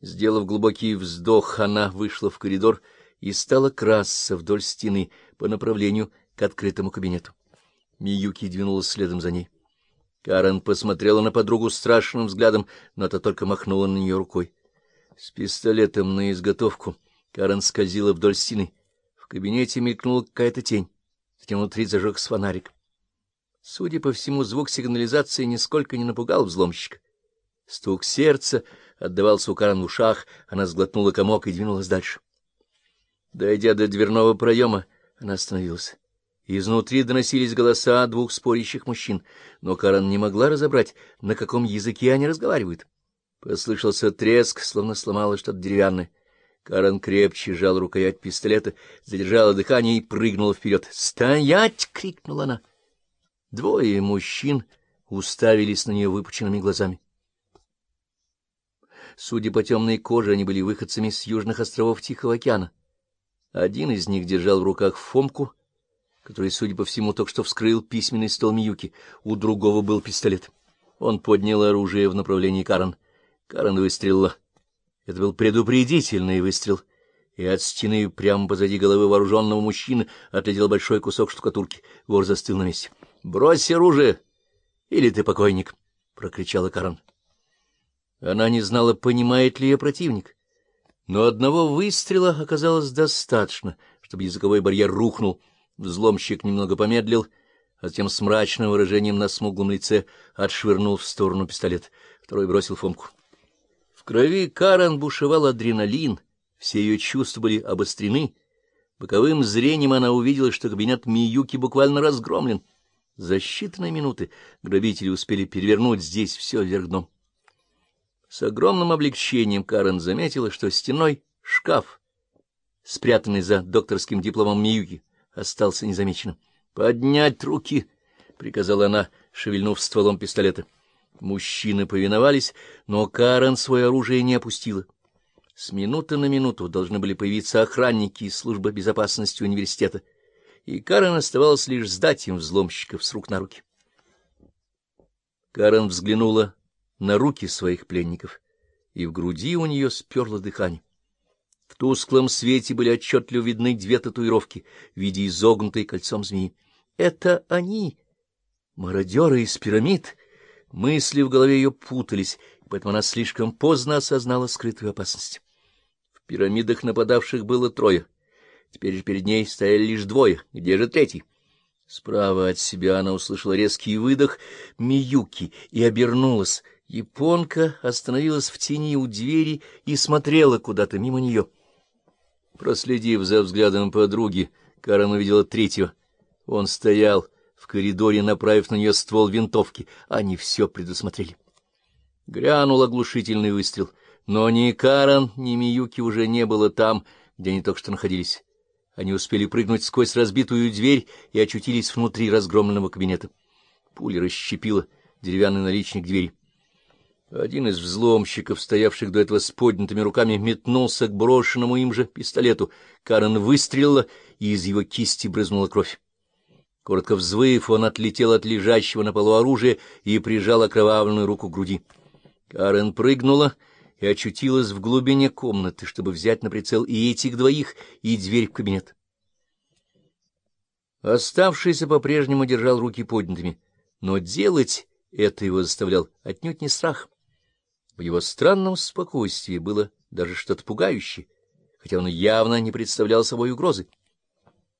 Сделав глубокий вздох, она вышла в коридор и стала красться вдоль стены по направлению к открытому кабинету. Миюки двинулась следом за ней. Карен посмотрела на подругу страшным взглядом, но та только махнула на нее рукой. С пистолетом на изготовку Карен скользила вдоль стены. В кабинете мелькнула какая-то тень. Затем внутри зажегся фонарик. Судя по всему, звук сигнализации нисколько не напугал взломщика. Стук сердца отдавался у Карен в ушах, она сглотнула комок и двинулась дальше. Дойдя до дверного проема, она остановилась. Изнутри доносились голоса двух спорящих мужчин, но Карен не могла разобрать, на каком языке они разговаривают. Послышался треск, словно сломалось что-то деревянное. Карен крепче сжал рукоять пистолета, задержала дыхание и прыгнула вперед. «Стоять!» — крикнула она. Двое мужчин уставились на нее выпученными глазами. Судя по темной коже, они были выходцами с южных островов Тихого океана. Один из них держал в руках Фомку, который, судя по всему, только что вскрыл письменный стол Миюки. У другого был пистолет. Он поднял оружие в направлении Карен. Карен выстрелила. Это был предупредительный выстрел, и от стены прямо позади головы вооруженного мужчины отлетел большой кусок штукатурки. Вор застыл на месте. — Брось оружие! Или ты покойник! — прокричала Карен. Она не знала, понимает ли ее противник. Но одного выстрела оказалось достаточно, чтобы языковой барьер рухнул. Взломщик немного помедлил, а затем с мрачным выражением на смуглом лице отшвырнул в сторону пистолет. Второй бросил Фомку. В крови Карен бушевал адреналин, все ее чувства были обострены. Боковым зрением она увидела, что кабинет Миюки буквально разгромлен. За считанные минуты грабители успели перевернуть здесь все вверх дном. С огромным облегчением Карен заметила, что стеной шкаф, спрятанный за докторским дипломом Миюки, остался незамеченным. — Поднять руки! — приказала она, шевельнув стволом пистолета. Мужчины повиновались, но Карен свое оружие не опустила. С минуты на минуту должны были появиться охранники из службы безопасности университета, и Карен оставалось лишь сдать им взломщиков с рук на руки. Карен взглянула на руки своих пленников, и в груди у нее сперло дыхание. В тусклом свете были отчетливо видны две татуировки в виде изогнутой кольцом змеи. Это они, мародеры из пирамид. Мысли в голове ее путались, поэтому она слишком поздно осознала скрытую опасность. В пирамидах нападавших было трое. Теперь же перед ней стояли лишь двое. Где же третий? Справа от себя она услышала резкий выдох Миюки и обернулась — Японка остановилась в тени у двери и смотрела куда-то мимо нее. Проследив за взглядом подруги, Карен увидела третьего. Он стоял в коридоре, направив на нее ствол винтовки. Они все предусмотрели. Грянул оглушительный выстрел, но ни Карен, ни Миюки уже не было там, где они только что находились. Они успели прыгнуть сквозь разбитую дверь и очутились внутри разгромленного кабинета. Пуля расщепила деревянный наличник двери. Один из взломщиков, стоявших до этого с поднятыми руками, метнулся к брошенному им же пистолету. Карен выстрелила, и из его кисти брызнула кровь. Коротко взвыв, он отлетел от лежащего на полу оружия и прижал окровавленную руку к груди. Карен прыгнула и очутилась в глубине комнаты, чтобы взять на прицел и этих двоих, и дверь в кабинет. Оставшийся по-прежнему держал руки поднятыми, но делать это его заставлял отнюдь не страх. В его странном спокойствии было даже что-то пугающее, хотя он явно не представлял собой угрозы.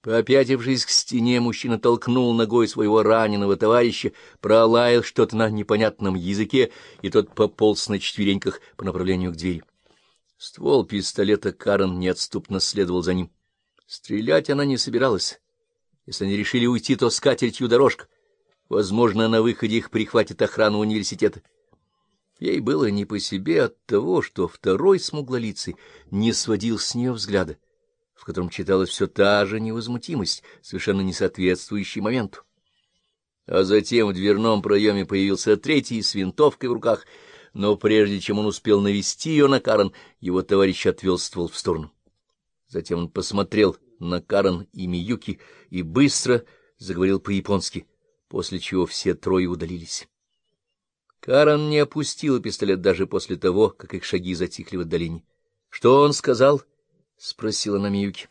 Попятившись к стене, мужчина толкнул ногой своего раненого товарища, пролаял что-то на непонятном языке, и тот пополз на четвереньках по направлению к двери. Ствол пистолета Карен неотступно следовал за ним. Стрелять она не собиралась. Если они решили уйти, то с катертью дорожка. Возможно, на выходе их прихватит охрана университета. Ей было не по себе от того, что второй смуглолицый не сводил с нее взгляда, в котором читалась все та же невозмутимость, совершенно не соответствующая моменту. А затем в дверном проеме появился третий с винтовкой в руках, но прежде чем он успел навести ее на Карен, его товарищ отвел ствол в сторону. Затем он посмотрел на Карен и Миюки и быстро заговорил по-японски, после чего все трое удалились. Карен не опустила пистолет даже после того, как их шаги затихли в отдалении. — Что он сказал? — спросила она Миюки.